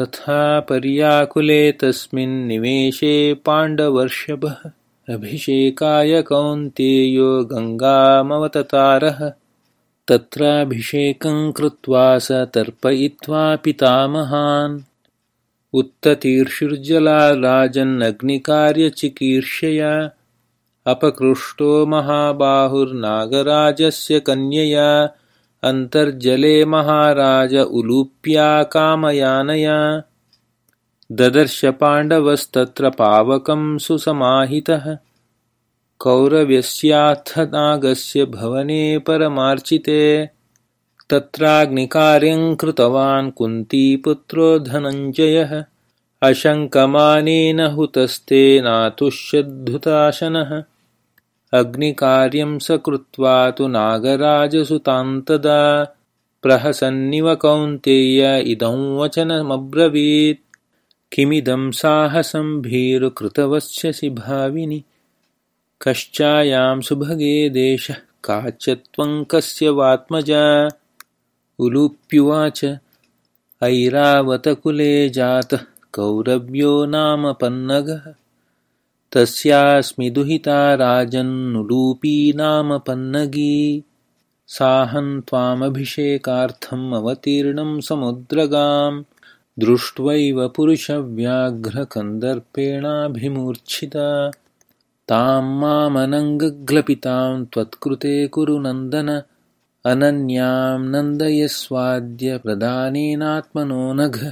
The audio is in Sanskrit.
तथा पर्याकुले तस्मिन्निवेशे पाण्डवर्षभः। अभिषेकाय कौन्तेयो गङ्गामवततारः। तत्राभिषेकं कृत्वा स तर्पयित्वा पितामहान्। उत्ततीर्षुर्जला राजन्नग्निकार्यचिकीर्षया अपकृष्टो महाबाहुर्नागराजस्य कन्यया अन्तर्जले महाराज उलूप्या कामयानया। ददर्श पाण्डवस्तत्र पावकं सुसमाहितः। कौरव्यस्याथ नागस्य भवने परमार्चिते। तत्राग्निकार्यं कृतवान् कुन्तीपुत्रो धनञ्जयः। अशङ्कमानेन हुतस्तेनातुष्यद्धुताशनः अग्निकार्यं स कृत्वा तु नागराजसुतान्तदा। प्रहसन्निव कौन्तेय इदं वचनमब्रवीत्। किमिदं साहसं भीरुकृतवत्स्यसि भाविनि कश्चायां सुभगे देशः काच्यत्वं कस्य वात्मजा। उलूप्युवाच ऐरावतकुले जातः कौरव्यो नाम पन्नगः तस्यास्मि दुहिता राजन्नुलूपी नाम पन्नगी। साहं त्वामभिषेकार्थम् अवतीर्णं समुद्रगां दृष्ट्वैव पुरुषव्याघ्रकन्दर्पेणाभिमूर्च्छिता। तां मामनङ्गग्लपितां त्वत्कृते कुरु नन्दन। अनन्यां नन्दयस्वाद्य प्रदानेनात्मनो नघ